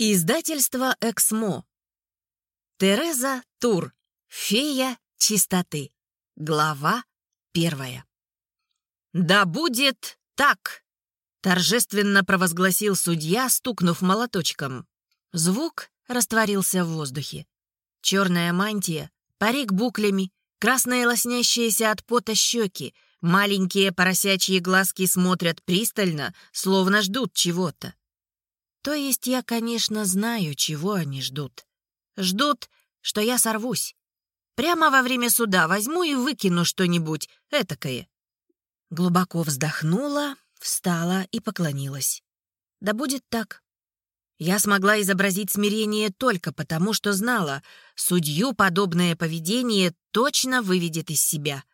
Издательство «Эксмо». Тереза Тур. Фея чистоты. Глава первая. «Да будет так!» — торжественно провозгласил судья, стукнув молоточком. Звук растворился в воздухе. Черная мантия, парик буклями, красные лоснящиеся от пота щеки, маленькие поросячьи глазки смотрят пристально, словно ждут чего-то. То есть я, конечно, знаю, чего они ждут. Ждут, что я сорвусь. Прямо во время суда возьму и выкину что-нибудь этакое. Глубоко вздохнула, встала и поклонилась. Да будет так. Я смогла изобразить смирение только потому, что знала, судью подобное поведение точно выведет из себя.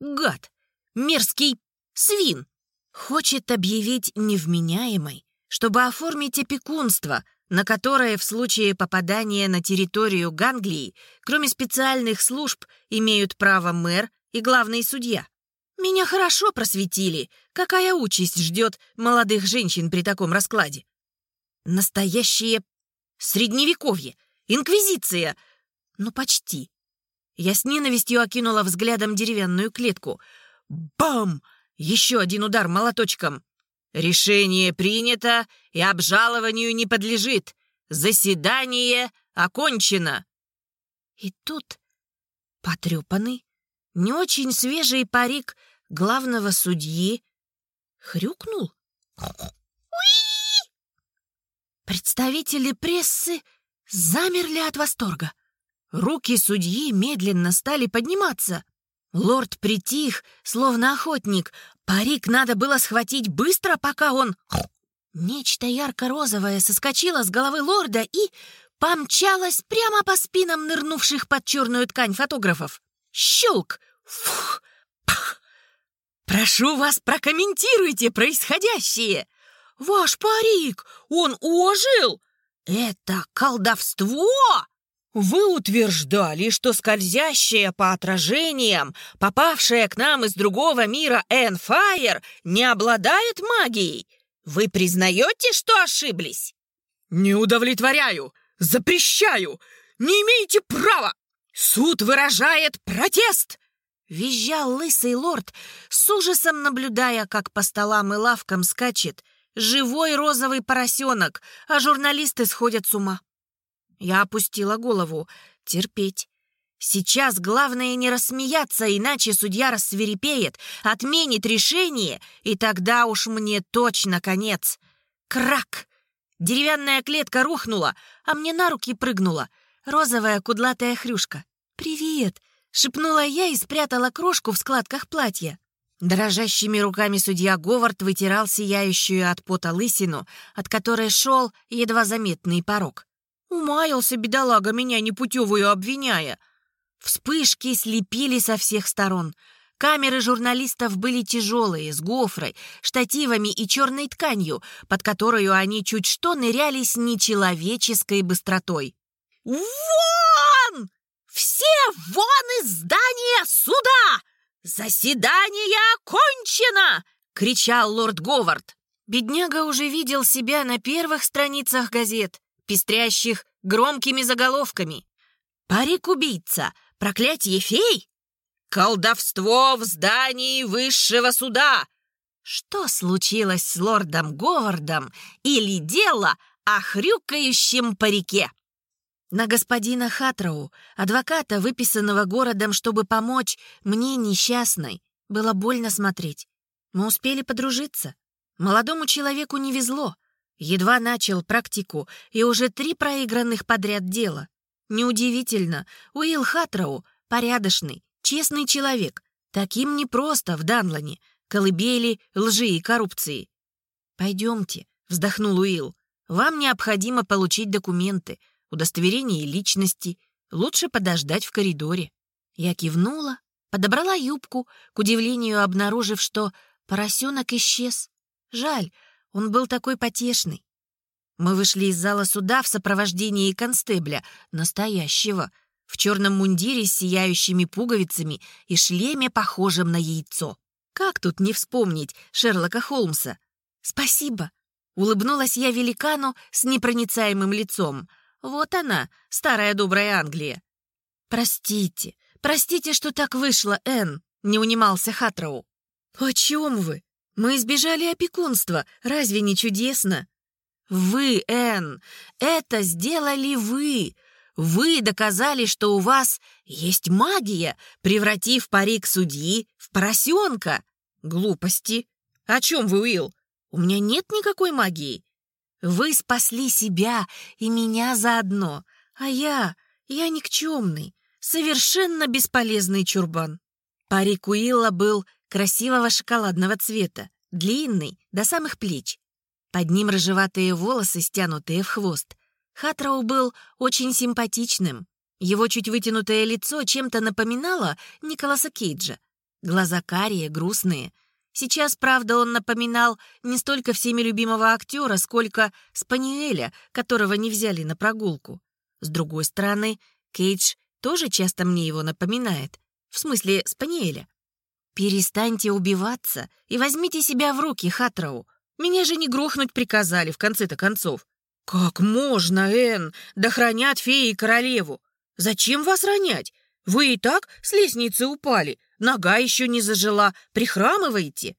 Гад! Мерзкий свин! Хочет объявить невменяемой, чтобы оформить опекунство, на которое в случае попадания на территорию Ганглии, кроме специальных служб, имеют право мэр и главный судья. Меня хорошо просветили, какая участь ждет молодых женщин при таком раскладе. Настоящее средневековье, инквизиция. Ну, почти. Я с ненавистью окинула взглядом деревянную клетку. Бам! Еще один удар молоточком. Решение принято и обжалованию не подлежит. Заседание окончено. И тут потрепанный, не очень свежий парик главного судьи хрюкнул. Представители прессы замерли от восторга. Руки судьи медленно стали подниматься. Лорд притих, словно охотник. Парик надо было схватить быстро, пока он... Нечто ярко-розовое соскочило с головы лорда и помчалось прямо по спинам нырнувших под черную ткань фотографов. Щелк! Фух! Пах! Прошу вас, прокомментируйте происходящее! Ваш парик! Он ожил! Это колдовство! Вы утверждали, что скользящая по отражениям, попавшая к нам из другого мира Энфайр, не обладает магией. Вы признаете, что ошиблись? Не удовлетворяю, запрещаю, не имеете права. Суд выражает протест. Визжал лысый лорд, с ужасом наблюдая, как по столам и лавкам скачет живой розовый поросенок, а журналисты сходят с ума. Я опустила голову. Терпеть. Сейчас главное не рассмеяться, иначе судья рассверепеет, отменит решение, и тогда уж мне точно конец. Крак! Деревянная клетка рухнула, а мне на руки прыгнула розовая кудлатая хрюшка. «Привет!» — шепнула я и спрятала крошку в складках платья. Дрожащими руками судья Говард вытирал сияющую от пота лысину, от которой шел едва заметный порог. Умаялся, бедолага, меня непутевую обвиняя. Вспышки слепили со всех сторон. Камеры журналистов были тяжелые, с гофрой, штативами и черной тканью, под которую они чуть что ныряли с нечеловеческой быстротой. «Вон! Все вон из здания суда! Заседание окончено!» — кричал лорд Говард. Бедняга уже видел себя на первых страницах газет пестрящих громкими заголовками. «Парик-убийца! Проклятие фей! Колдовство в здании высшего суда!» Что случилось с лордом Говардом или дело о хрюкающем парике? На господина Хатроу, адвоката, выписанного городом, чтобы помочь мне несчастной, было больно смотреть. Мы успели подружиться. Молодому человеку не везло. Едва начал практику, и уже три проигранных подряд дела. Неудивительно, Уилл Хатроу — порядочный, честный человек. Таким непросто в Данлане, колыбели, лжи и коррупции. «Пойдемте», — вздохнул Уилл. «Вам необходимо получить документы, удостоверение личности. Лучше подождать в коридоре». Я кивнула, подобрала юбку, к удивлению обнаружив, что поросенок исчез. Жаль, он был такой потешный. Мы вышли из зала суда в сопровождении констебля, настоящего, в черном мундире с сияющими пуговицами и шлеме, похожем на яйцо. Как тут не вспомнить Шерлока Холмса? Спасибо. Улыбнулась я великану с непроницаемым лицом. Вот она, старая добрая Англия. «Простите, простите, что так вышло, Энн», — не унимался Хатроу. «О чем вы? Мы избежали опекунства. Разве не чудесно?» «Вы, Энн, это сделали вы. Вы доказали, что у вас есть магия, превратив парик судьи в поросенка. Глупости. О чем вы, Уилл? У меня нет никакой магии. Вы спасли себя и меня заодно, а я, я никчемный, совершенно бесполезный чурбан. Парик Уилла был красивого шоколадного цвета, длинный, до самых плеч. Под ним рыжеватые волосы, стянутые в хвост. Хатроу был очень симпатичным. Его чуть вытянутое лицо чем-то напоминало Николаса Кейджа. Глаза карие, грустные. Сейчас, правда, он напоминал не столько всеми любимого актера, сколько Спаниеля, которого не взяли на прогулку. С другой стороны, Кейдж тоже часто мне его напоминает. В смысле, Спаниеля. «Перестаньте убиваться и возьмите себя в руки, Хатроу. Меня же не грохнуть приказали, в конце-то концов. Как можно, Энн, да хранят феи королеву? Зачем вас ронять? Вы и так с лестницы упали, нога еще не зажила, прихрамываете.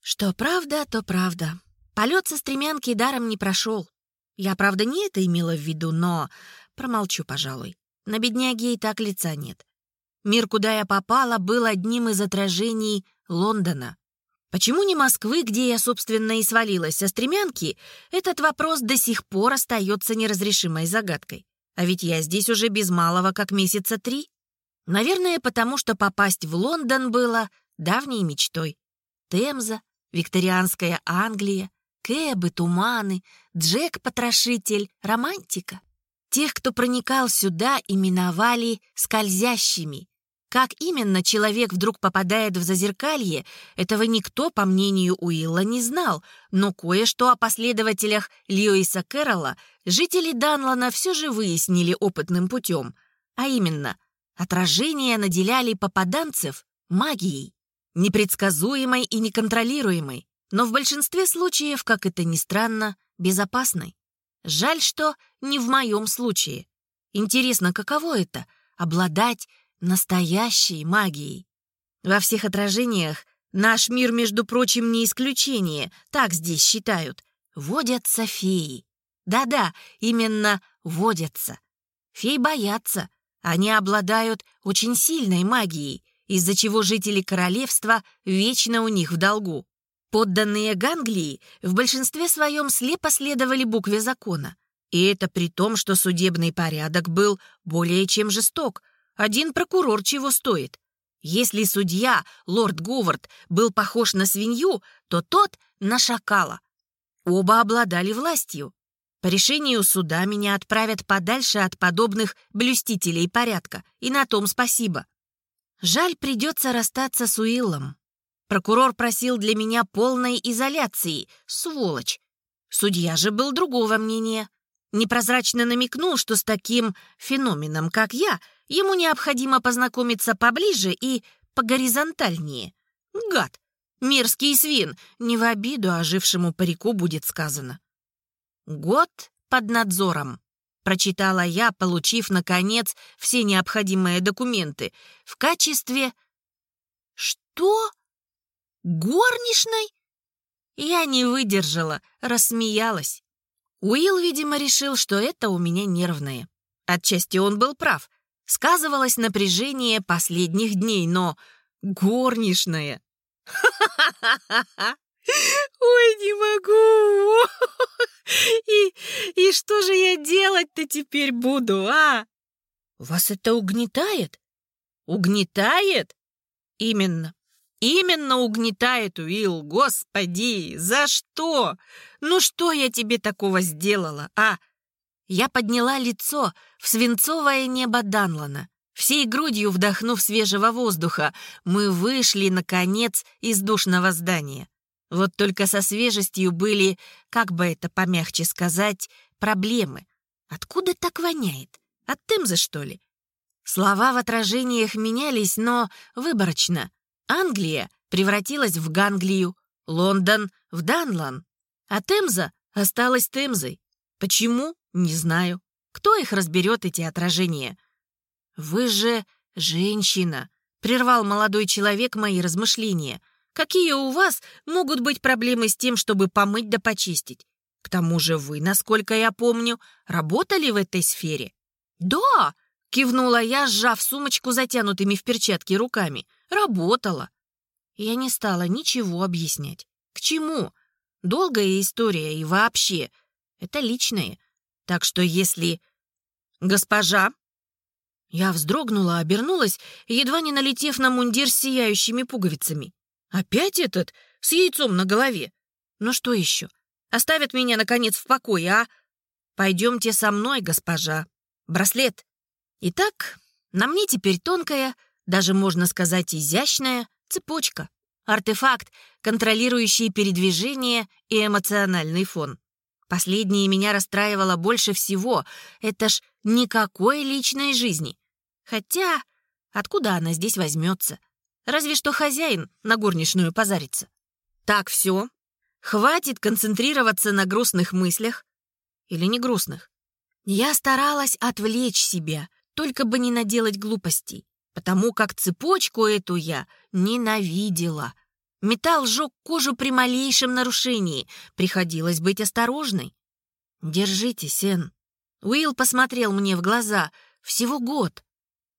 Что правда, то правда. Полет со стремянки даром не прошел. Я, правда, не это имела в виду, но... Промолчу, пожалуй. На бедняге и так лица нет. Мир, куда я попала, был одним из отражений Лондона. Почему не Москвы, где я, собственно, и свалилась со стремянки, этот вопрос до сих пор остается неразрешимой загадкой. А ведь я здесь уже без малого как месяца три. Наверное, потому что попасть в Лондон было давней мечтой. Темза, викторианская Англия, кэбы, туманы, Джек-потрошитель, романтика. Тех, кто проникал сюда, именовали «скользящими», как именно человек вдруг попадает в зазеркалье, этого никто, по мнению Уилла, не знал, но кое-что о последователях Льюиса Кэрролла жители Данлана все же выяснили опытным путем. А именно, отражения наделяли попаданцев магией, непредсказуемой и неконтролируемой, но в большинстве случаев, как это ни странно, безопасной. Жаль, что не в моем случае. Интересно, каково это — обладать настоящей магией. Во всех отражениях наш мир, между прочим, не исключение, так здесь считают. Водятся феи. Да-да, именно водятся. Фей боятся. Они обладают очень сильной магией, из-за чего жители королевства вечно у них в долгу. Подданные Ганглии в большинстве своем слепо следовали букве закона. И это при том, что судебный порядок был более чем жесток, один прокурор чего стоит? Если судья, лорд Говард, был похож на свинью, то тот — на шакала. Оба обладали властью. По решению суда меня отправят подальше от подобных блюстителей порядка, и на том спасибо. Жаль, придется расстаться с Уиллом. Прокурор просил для меня полной изоляции, сволочь. Судья же был другого мнения. Непрозрачно намекнул, что с таким феноменом, как я, ему необходимо познакомиться поближе и погоризонтальнее. Гад! Мерзкий свин! Не в обиду ожившему парику будет сказано. «Год под надзором», — прочитала я, получив, наконец, все необходимые документы. В качестве... «Что? Горничной?» Я не выдержала, рассмеялась. Уилл, видимо, решил, что это у меня нервное. Отчасти он был прав. Сказывалось напряжение последних дней, но горничная. Ой, не могу! И, и что же я делать-то теперь буду, а? Вас это угнетает? Угнетает? Именно. Именно угнетает, Уилл, господи, за что? Ну что я тебе такого сделала, а? Я подняла лицо в свинцовое небо Данлана. Всей грудью вдохнув свежего воздуха, мы вышли, наконец, из душного здания. Вот только со свежестью были, как бы это помягче сказать, проблемы. Откуда так воняет? От Темзы, что ли? Слова в отражениях менялись, но выборочно. Англия превратилась в Ганглию, Лондон — в Данлан, а Темза осталась Темзой. Почему? Не знаю. Кто их разберет, эти отражения? Вы же женщина, прервал молодой человек мои размышления. Какие у вас могут быть проблемы с тем, чтобы помыть да почистить? К тому же вы, насколько я помню, работали в этой сфере. Да, кивнула я, сжав сумочку затянутыми в перчатки руками. Работала. Я не стала ничего объяснять. К чему? Долгая история и вообще. Это личное. Так что если... Госпожа... Я вздрогнула, обернулась, едва не налетев на мундир с сияющими пуговицами. Опять этот? С яйцом на голове? Ну что еще? Оставят меня, наконец, в покое, а? Пойдемте со мной, госпожа. Браслет. Итак, на мне теперь тонкая, даже можно сказать изящная, цепочка. Артефакт, контролирующий передвижение и эмоциональный фон. Последнее меня расстраивало больше всего. Это ж никакой личной жизни. Хотя, откуда она здесь возьмется? Разве что хозяин на горничную позарится. Так, все. Хватит концентрироваться на грустных мыслях. Или не грустных. Я старалась отвлечь себя, только бы не наделать глупостей потому как цепочку эту я ненавидела. Металл сжег кожу при малейшем нарушении. Приходилось быть осторожной. «Держите, Сен». Уилл посмотрел мне в глаза. Всего год.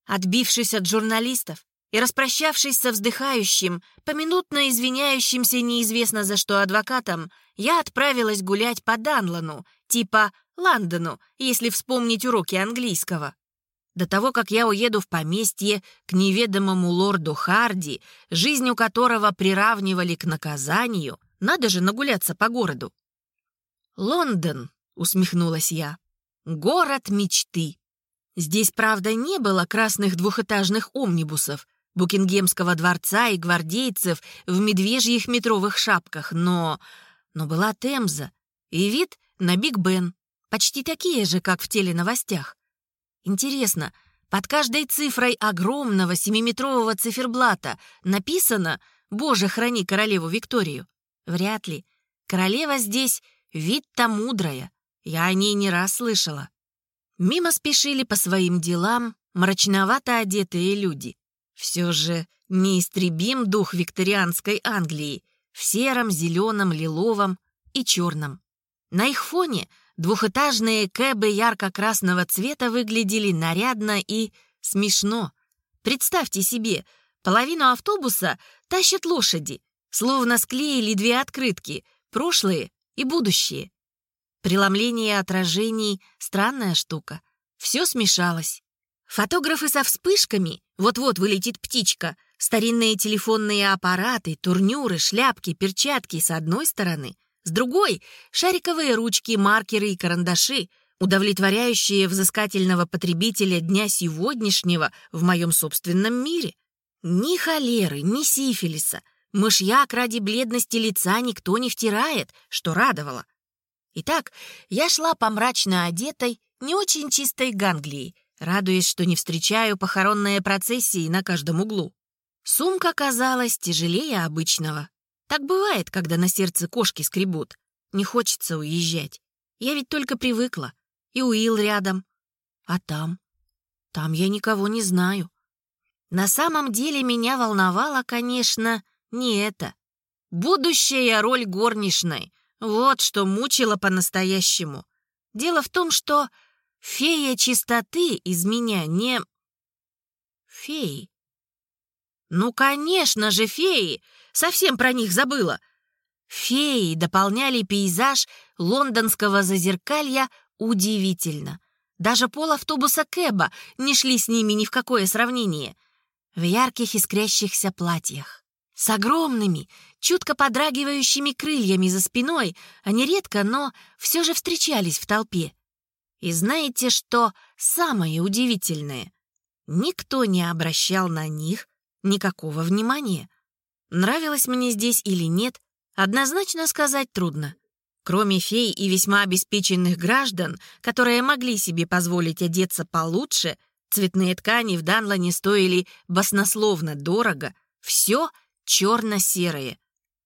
Отбившись от журналистов и распрощавшись со вздыхающим, поминутно извиняющимся неизвестно за что адвокатом, я отправилась гулять по Данлану, типа Лондону, если вспомнить уроки английского. До того, как я уеду в поместье к неведомому лорду Харди, жизнь у которого приравнивали к наказанию, надо же нагуляться по городу. «Лондон», — усмехнулась я, — «город мечты». Здесь, правда, не было красных двухэтажных омнибусов, Букингемского дворца и гвардейцев в медвежьих метровых шапках, но... Но была Темза и вид на Биг Бен, почти такие же, как в теленовостях. Интересно, под каждой цифрой огромного семиметрового циферблата написано «Боже, храни королеву Викторию». Вряд ли. Королева здесь вид-то мудрая. Я о ней не раз слышала. Мимо спешили по своим делам мрачновато одетые люди. Все же неистребим дух викторианской Англии в сером, зеленом, лиловом и черном. На их фоне Двухэтажные кэбы ярко-красного цвета выглядели нарядно и смешно. Представьте себе, половину автобуса тащат лошади, словно склеили две открытки — прошлое и будущее. Преломление отражений — странная штука. Все смешалось. Фотографы со вспышками, вот-вот вылетит птичка, старинные телефонные аппараты, турнюры, шляпки, перчатки с одной стороны — с другой — шариковые ручки, маркеры и карандаши, удовлетворяющие взыскательного потребителя дня сегодняшнего в моем собственном мире. Ни холеры, ни сифилиса, мышьяк ради бледности лица никто не втирает, что радовало. Итак, я шла по мрачно одетой, не очень чистой Ганглии, радуясь, что не встречаю похоронные процессии на каждом углу. Сумка казалась тяжелее обычного. Так бывает, когда на сердце кошки скребут. Не хочется уезжать. Я ведь только привыкла. И Уилл рядом. А там? Там я никого не знаю. На самом деле меня волновало, конечно, не это. Будущая роль горничной. Вот что мучило по-настоящему. Дело в том, что фея чистоты из меня не... Феи. Ну, конечно же, феи. Совсем про них забыла. Феи дополняли пейзаж лондонского зазеркалья удивительно. Даже пол автобуса Кэба не шли с ними ни в какое сравнение. В ярких искрящихся платьях. С огромными, чутко подрагивающими крыльями за спиной они редко, но все же встречались в толпе. И знаете, что самое удивительное? Никто не обращал на них никакого внимания. Нравилось мне здесь или нет, однозначно сказать трудно. Кроме фей и весьма обеспеченных граждан, которые могли себе позволить одеться получше, цветные ткани в Данлане стоили баснословно дорого, все черно-серое.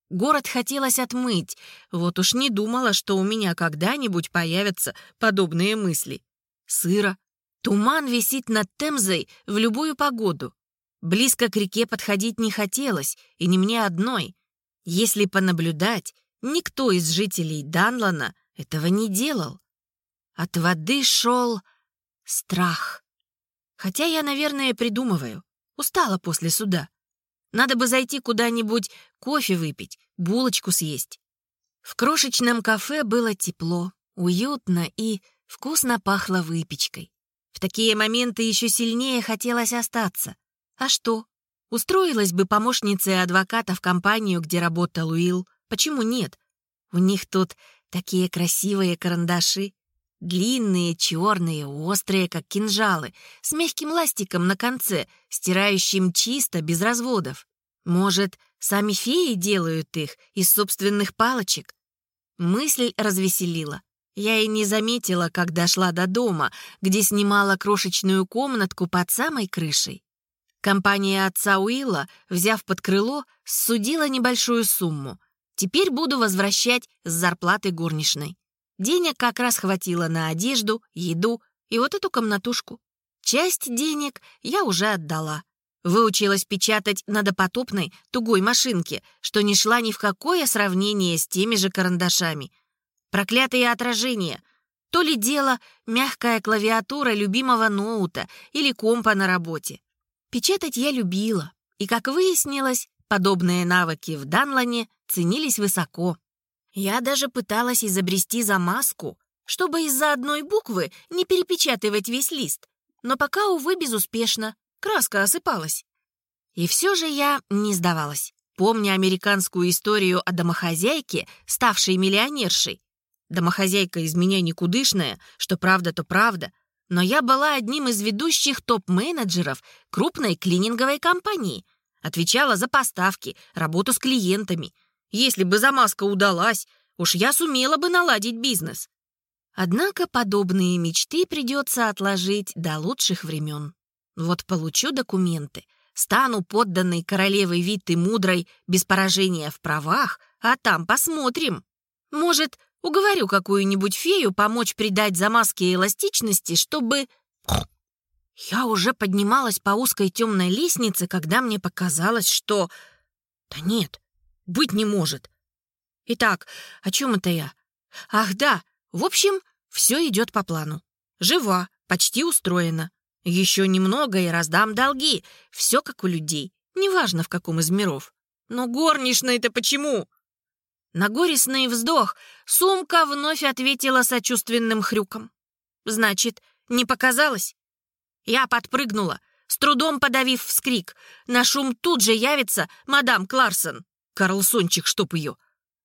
Город хотелось отмыть, вот уж не думала, что у меня когда-нибудь появятся подобные мысли. Сыро. Туман висит над Темзой в любую погоду. Близко к реке подходить не хотелось, и не мне одной. Если понаблюдать, никто из жителей Данлана этого не делал. От воды шел страх. Хотя я, наверное, придумываю. Устала после суда. Надо бы зайти куда-нибудь кофе выпить, булочку съесть. В крошечном кафе было тепло, уютно и вкусно пахло выпечкой. В такие моменты еще сильнее хотелось остаться. А что? Устроилась бы помощницей адвоката в компанию, где работал Уилл. Почему нет? У них тут такие красивые карандаши. Длинные, черные, острые, как кинжалы, с мягким ластиком на конце, стирающим чисто, без разводов. Может, сами феи делают их из собственных палочек? Мысль развеселила. Я и не заметила, как дошла до дома, где снимала крошечную комнатку под самой крышей. Компания отца Уилла, взяв под крыло, судила небольшую сумму. Теперь буду возвращать с зарплаты горничной. Денег как раз хватило на одежду, еду и вот эту комнатушку. Часть денег я уже отдала. Выучилась печатать на допотопной, тугой машинке, что не шла ни в какое сравнение с теми же карандашами. Проклятые отражения. То ли дело мягкая клавиатура любимого ноута или компа на работе. Печатать я любила, и, как выяснилось, подобные навыки в Данлане ценились высоко. Я даже пыталась изобрести замазку, чтобы из-за одной буквы не перепечатывать весь лист, но пока, увы, безуспешно. Краска осыпалась. И все же я не сдавалась, помня американскую историю о домохозяйке, ставшей миллионершей. Домохозяйка из меня никудышная, что правда, то правда, но я была одним из ведущих топ-менеджеров крупной клининговой компании, отвечала за поставки, работу с клиентами, если бы замазка удалась, уж я сумела бы наладить бизнес. Однако подобные мечты придется отложить до лучших времен. Вот получу документы, стану подданной королевой Витты Мудрой без поражения в правах, а там посмотрим. Может, уговорю какую-нибудь фею помочь придать замазке эластичности, чтобы... Я уже поднималась по узкой темной лестнице, когда мне показалось, что... Да нет, быть не может. Итак, о чем это я? Ах, да, в общем, все идет по плану. Жива, почти устроена. Еще немного и раздам долги. Все как у людей, неважно в каком из миров. Но горничная-то почему? На горестный вздох сумка вновь ответила сочувственным хрюком. Значит, не показалось? Я подпрыгнула, с трудом подавив вскрик. На шум тут же явится мадам Кларсон. Карлсончик, чтоб ее.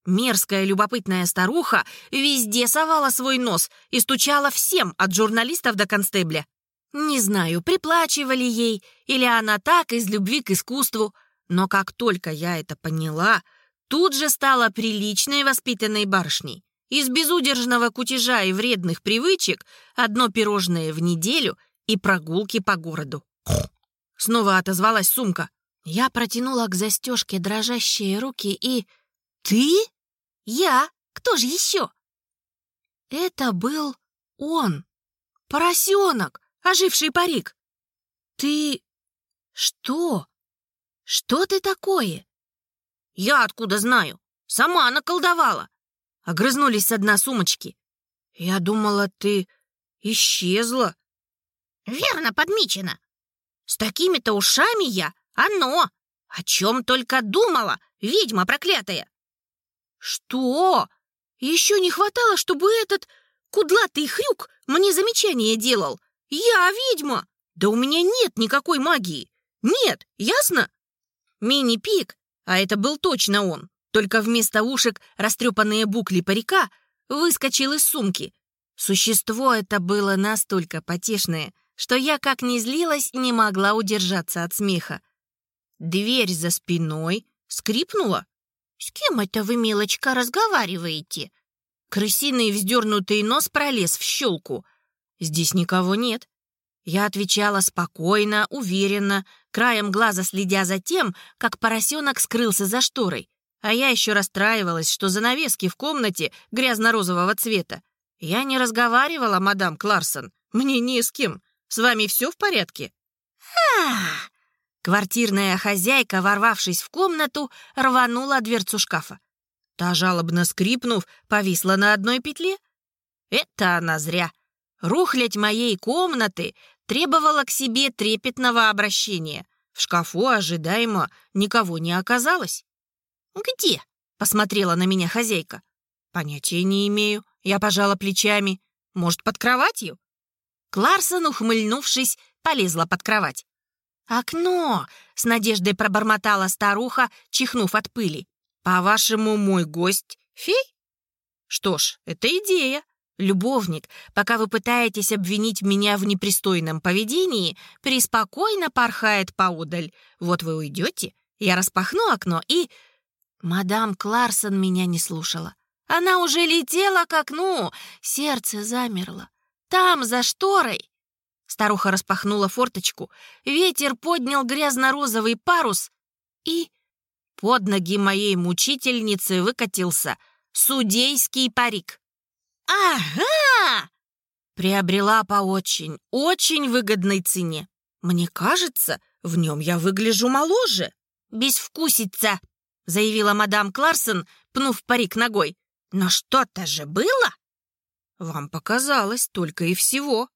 Мерзкая любопытная старуха везде совала свой нос и стучала всем, от журналистов до констебля. Не знаю, приплачивали ей, или она так из любви к искусству, но как только я это поняла, тут же стала приличной воспитанной барышней. Из безудержного кутежа и вредных привычек одно пирожное в неделю и прогулки по городу. Снова отозвалась сумка. Я протянула к застежке дрожащие руки и... «Ты?» «Я? Кто же еще?» Это был он. Поросенок, оживший парик. «Ты... что? Что ты такое?» «Я откуда знаю? Сама наколдовала!» Огрызнулись с дна сумочки. «Я думала, ты исчезла». «Верно подмечено. С такими-то ушами я оно! О чем только думала, ведьма проклятая!» «Что? Еще не хватало, чтобы этот кудлатый хрюк мне замечание делал. Я ведьма! Да у меня нет никакой магии! Нет, ясно?» Мини-пик, а это был точно он, только вместо ушек растрепанные букли парика, выскочил из сумки. Существо это было настолько потешное, что я, как ни злилась, не могла удержаться от смеха. Дверь за спиной скрипнула. «С кем это вы, милочка, разговариваете?» Крысиный вздернутый нос пролез в щелку. «Здесь никого нет». Я отвечала спокойно, уверенно, краем глаза следя за тем, как поросенок скрылся за шторой. А я еще расстраивалась, что занавески в комнате грязно-розового цвета. Я не разговаривала, мадам Кларсон. Мне не с кем. С вами все в порядке? Квартирная хозяйка, ворвавшись в комнату, рванула дверцу шкафа. Та, жалобно скрипнув, повисла на одной петле. Это она зря. Рухлядь моей комнаты требовала к себе трепетного обращения. В шкафу ожидаемо никого не оказалось. «Где?» — посмотрела на меня хозяйка. «Понятия не имею». Я пожала плечами. «Может, под кроватью?» Кларсон, ухмыльнувшись, полезла под кровать. «Окно!» — с надеждой пробормотала старуха, чихнув от пыли. «По-вашему, мой гость — фей?» «Что ж, это идея. Любовник, пока вы пытаетесь обвинить меня в непристойном поведении, преспокойно порхает поудаль. Вот вы уйдете, я распахну окно и...» Мадам Кларсон меня не слушала. Она уже летела к окну, сердце замерло. Там, за шторой. Старуха распахнула форточку, ветер поднял грязно-розовый парус, и под ноги моей мучительницы выкатился судейский парик. «Ага!» Приобрела по очень, очень выгодной цене. Мне кажется, в нем я выгляжу моложе. «Безвкусица!» — заявила мадам Кларсон, пнув парик ногой. «Но что-то же было?» «Вам показалось только и всего».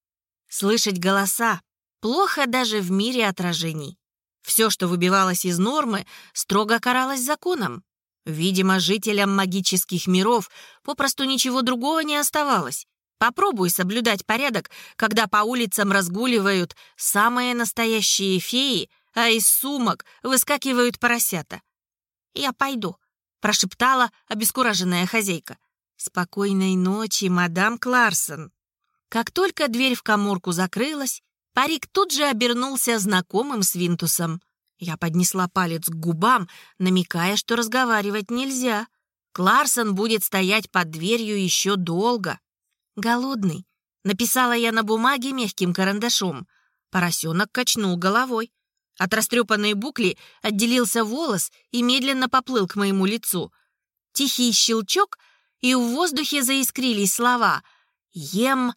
Слышать голоса плохо даже в мире отражений. Все, что выбивалось из нормы, строго каралось законом. Видимо, жителям магических миров попросту ничего другого не оставалось. Попробуй соблюдать порядок, когда по улицам разгуливают самые настоящие феи, а из сумок выскакивают поросята. «Я пойду», — прошептала обескураженная хозяйка. «Спокойной ночи, мадам Кларсон». Как только дверь в коморку закрылась, парик тут же обернулся знакомым свинтусом. Я поднесла палец к губам, намекая, что разговаривать нельзя. Кларсон будет стоять под дверью еще долго. «Голодный», — написала я на бумаге мягким карандашом. Поросенок качнул головой. От растрепанной букли отделился волос и медленно поплыл к моему лицу. Тихий щелчок, и в воздухе заискрились слова «Ем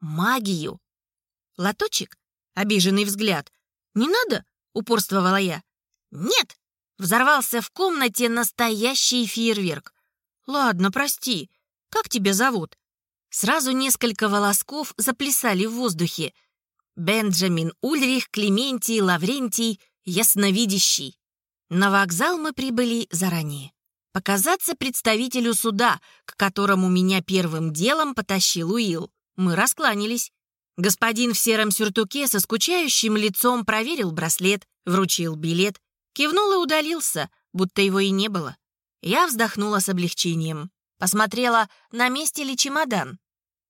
магию». Лоточек? Обиженный взгляд. «Не надо?» Упорствовала я. «Нет!» — взорвался в комнате настоящий фейерверк. «Ладно, прости. Как тебя зовут?» Сразу несколько волосков заплясали в воздухе. Бенджамин Ульрих, Клементий, Лаврентий, Ясновидящий. На вокзал мы прибыли заранее. Показаться представителю суда, к которому меня первым делом потащил Уилл. Мы раскланялись. Господин в сером сюртуке со скучающим лицом проверил браслет, вручил билет, кивнул и удалился, будто его и не было. Я вздохнула с облегчением. Посмотрела, на месте ли чемодан.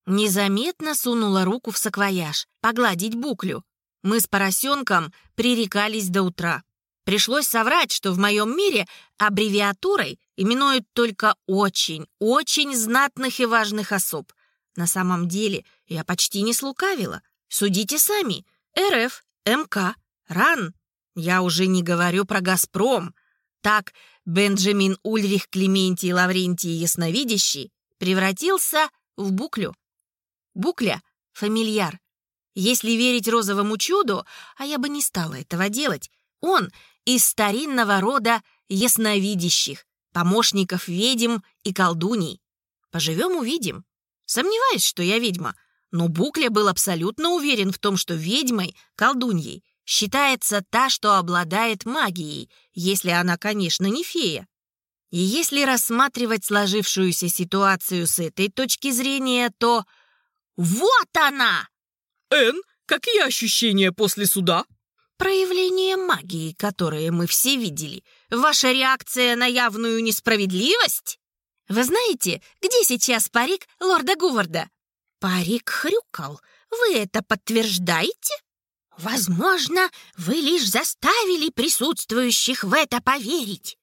Незаметно сунула руку в саквояж, погладить буклю. Мы с поросенком пререкались до утра. Пришлось соврать, что в моем мире аббревиатурой именуют только очень, очень знатных и важных особ. На самом деле я почти не слукавила. Судите сами. РФ, МК, РАН. Я уже не говорю про «Газпром». Так Бенджамин Ульрих Клементий Лаврентий Ясновидящий превратился в буклю. Букля — фамильяр. Если верить розовому чуду, а я бы не стала этого делать, он из старинного рода ясновидящих, помощников ведьм и колдуний. Поживем — увидим. Сомневаюсь, что я ведьма, но Букля был абсолютно уверен в том, что ведьмой, колдуньей, считается та, что обладает магией, если она, конечно, не фея. И если рассматривать сложившуюся ситуацию с этой точки зрения, то... Вот она! Эн, какие ощущения после суда? Проявление магии, которое мы все видели. Ваша реакция на явную несправедливость? Вы знаете, где сейчас парик лорда Гуварда?» «Парик хрюкал. Вы это подтверждаете?» «Возможно, вы лишь заставили присутствующих в это поверить».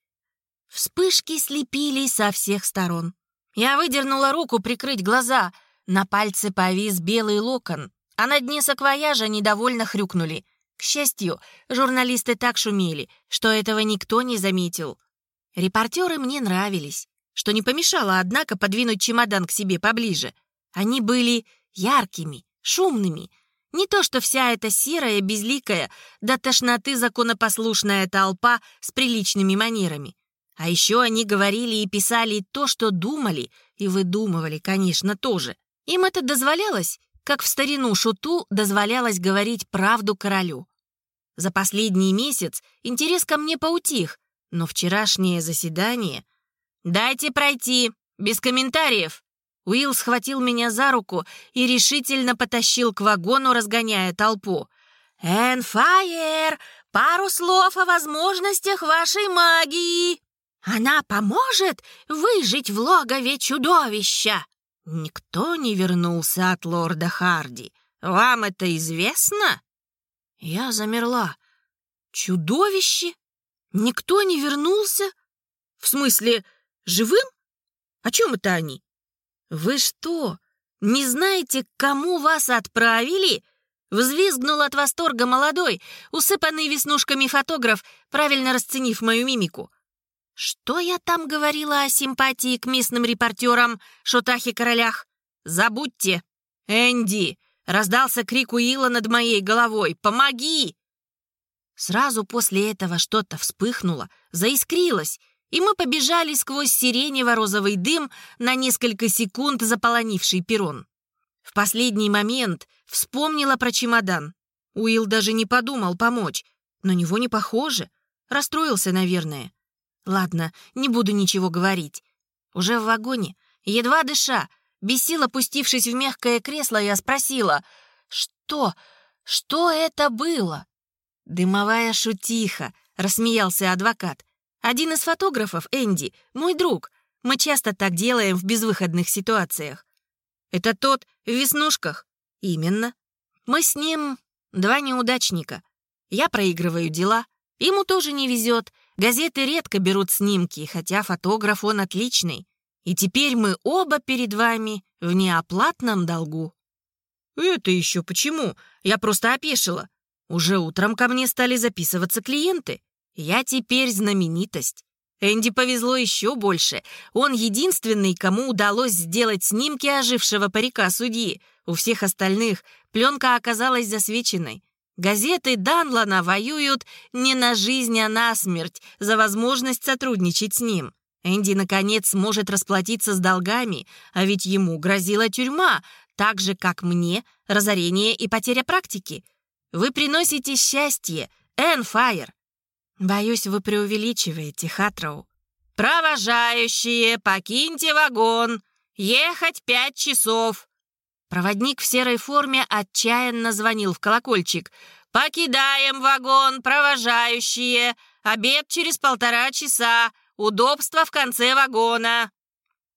Вспышки слепили со всех сторон. Я выдернула руку прикрыть глаза. На пальце повис белый локон, а на дне саквояжа недовольно хрюкнули. К счастью, журналисты так шумели, что этого никто не заметил. Репортеры мне нравились, что не помешало, однако, подвинуть чемодан к себе поближе. Они были яркими, шумными. Не то что вся эта серая, безликая, до тошноты законопослушная толпа с приличными манерами. А еще они говорили и писали то, что думали, и выдумывали, конечно, тоже. Им это дозволялось, как в старину Шуту дозволялось говорить правду королю. За последний месяц интерес ко мне поутих, но вчерашнее заседание... «Дайте пройти, без комментариев!» Уилл схватил меня за руку и решительно потащил к вагону, разгоняя толпу. «Энфайер! Пару слов о возможностях вашей магии! Она поможет выжить в логове чудовища!» Никто не вернулся от лорда Харди. Вам это известно? Я замерла. Чудовище? Никто не вернулся? В смысле, живым? О чем это они? Вы что, не знаете, к кому вас отправили? Взвизгнул от восторга молодой, усыпанный веснушками фотограф, правильно расценив мою мимику. Что я там говорила о симпатии к местным репортерам, шутахе-королях? Забудьте. Энди, раздался крик Уилла над моей головой. Помоги! Сразу после этого что-то вспыхнуло, заискрилось, и мы побежали сквозь сиренево-розовый дым на несколько секунд заполонивший перрон. В последний момент вспомнила про чемодан. Уилл даже не подумал помочь. На него не похоже. Расстроился, наверное. Ладно, не буду ничего говорить. Уже в вагоне, едва дыша, без сил опустившись в мягкое кресло, я спросила, «Что? Что это было?» «Дымовая шутиха», — рассмеялся адвокат. «Один из фотографов, Энди, мой друг. Мы часто так делаем в безвыходных ситуациях». «Это тот в веснушках?» «Именно. Мы с ним два неудачника. Я проигрываю дела, ему тоже не везет, Газеты редко берут снимки, хотя фотограф он отличный. И теперь мы оба перед вами в неоплатном долгу». «Это еще почему? Я просто опешила. Уже утром ко мне стали записываться клиенты. Я теперь знаменитость. Энди повезло еще больше. Он единственный, кому удалось сделать снимки ожившего парика судьи. У всех остальных пленка оказалась засвеченной. Газеты Данлана воюют не на жизнь, а на смерть за возможность сотрудничать с ним. Энди, наконец, сможет расплатиться с долгами, а ведь ему грозила тюрьма, так же, как мне, разорение и потеря практики. Вы приносите счастье, Энн Файер. Боюсь, вы преувеличиваете, Хатроу. «Провожающие, покиньте вагон! Ехать пять часов!» Проводник в серой форме отчаянно звонил в колокольчик. «Покидаем вагон, провожающие! Обед через полтора часа! Удобство в конце вагона!»